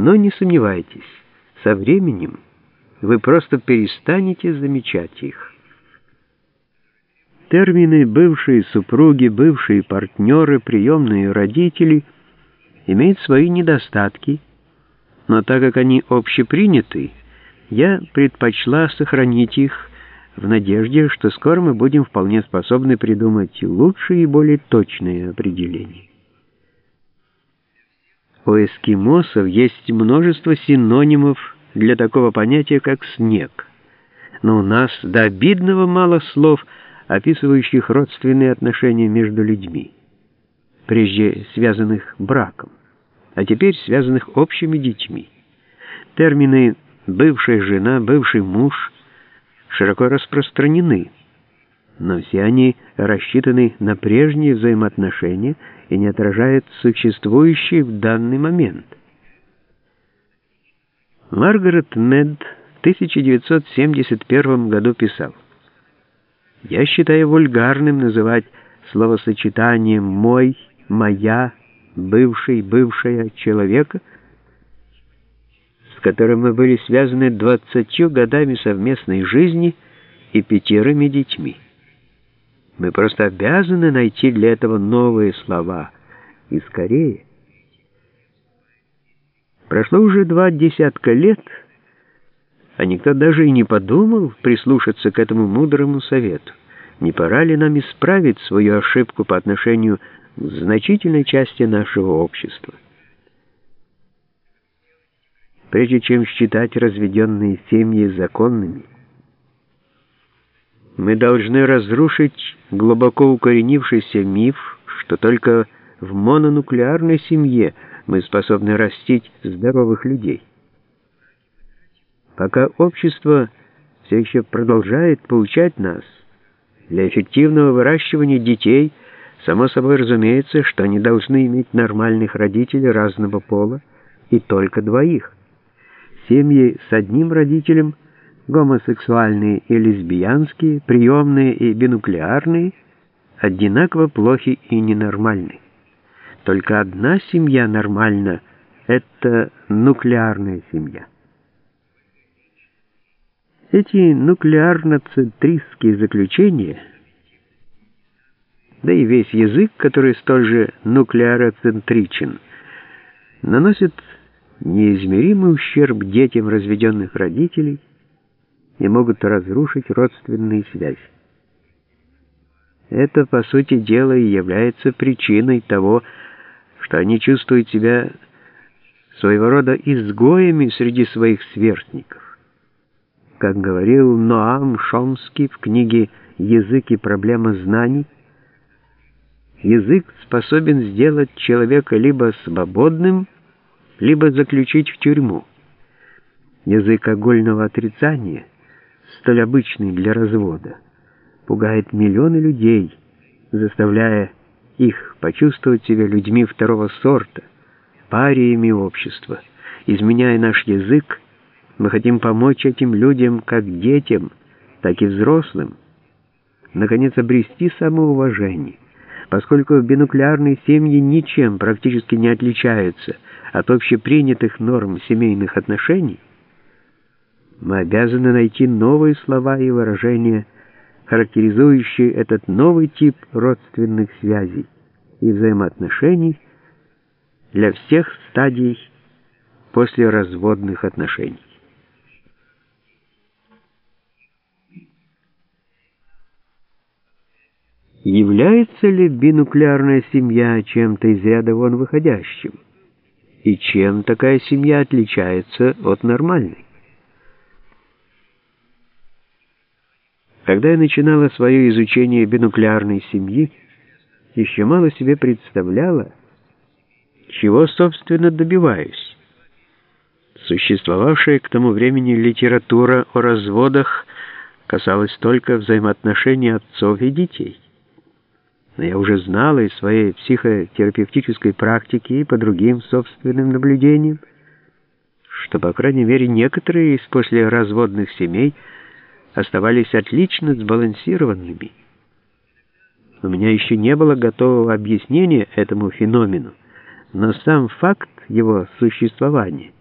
Но не сомневайтесь, со временем вы просто перестанете замечать их. Термины «бывшие супруги», «бывшие партнеры», «приемные родители» имеют свои недостатки, но так как они общеприняты, я предпочла сохранить их в надежде, что скоро мы будем вполне способны придумать лучшие и более точные определения. У эскимосов есть множество синонимов для такого понятия, как «снег». Но у нас до обидного мало слов, описывающих родственные отношения между людьми, прежде связанных браком, а теперь связанных общими детьми. Термины «бывшая жена», «бывший муж» широко распространены, но все они рассчитаны на прежние взаимоотношения и не отражают существующие в данный момент. Маргарет Мед в 1971 году писал, «Я считаю вульгарным называть словосочетанием «мой», «моя», «бывший», «бывшая» человека, с которым мы были связаны двадцатью годами совместной жизни и пятерыми детьми. Мы просто обязаны найти для этого новые слова, и скорее. Прошло уже два десятка лет, а никто даже и не подумал прислушаться к этому мудрому совету. Не пора ли нам исправить свою ошибку по отношению к значительной части нашего общества? Прежде чем считать разведенные семьи законными, мы должны разрушить глубоко укоренившийся миф, что только в мононуклеарной семье мы способны растить здоровых людей. Пока общество все еще продолжает поучать нас, для эффективного выращивания детей, само собой разумеется, что они должны иметь нормальных родителей разного пола и только двоих. Семьи с одним родителем – гомосексуальные и лесбиянские, приемные и бинуклеарные, одинаково плохи и ненормальны. Только одна семья нормальна — это нуклеарная семья. Эти нуклеарно-центристские заключения, да и весь язык, который столь же нуклеароцентричен, наносят неизмеримый ущерб детям разведенных родителей, и могут разрушить родственные связи. Это, по сути дела, и является причиной того, что они чувствуют себя своего рода изгоями среди своих сверстников. Как говорил Ноам Шомский в книге «Язык и проблема знаний», язык способен сделать человека либо свободным, либо заключить в тюрьму. Язык огольного отрицания — столь обычный для развода, пугает миллионы людей, заставляя их почувствовать себя людьми второго сорта, париями общества. Изменяя наш язык, мы хотим помочь этим людям, как детям, так и взрослым, наконец обрести самоуважение, поскольку бинуклеарные семьи ничем практически не отличаются от общепринятых норм семейных отношений, мы обязаны найти новые слова и выражения, характеризующие этот новый тип родственных связей и взаимоотношений для всех стадий после разводных отношений. Является ли бинуклеарная семья чем-то из ряда вон выходящим? И чем такая семья отличается от нормальной? Когда я начинала свое изучение бинуклеарной семьи, еще мало себе представляла, чего, собственно, добиваюсь. Существовавшая к тому времени литература о разводах касалась только взаимоотношений отцов и детей. Но я уже знала из своей психотерапевтической практики и по другим собственным наблюдениям, что, по крайней мере, некоторые из послеразводных семей – оставались отлично сбалансированными. У меня еще не было готового объяснения этому феномену, но сам факт его существования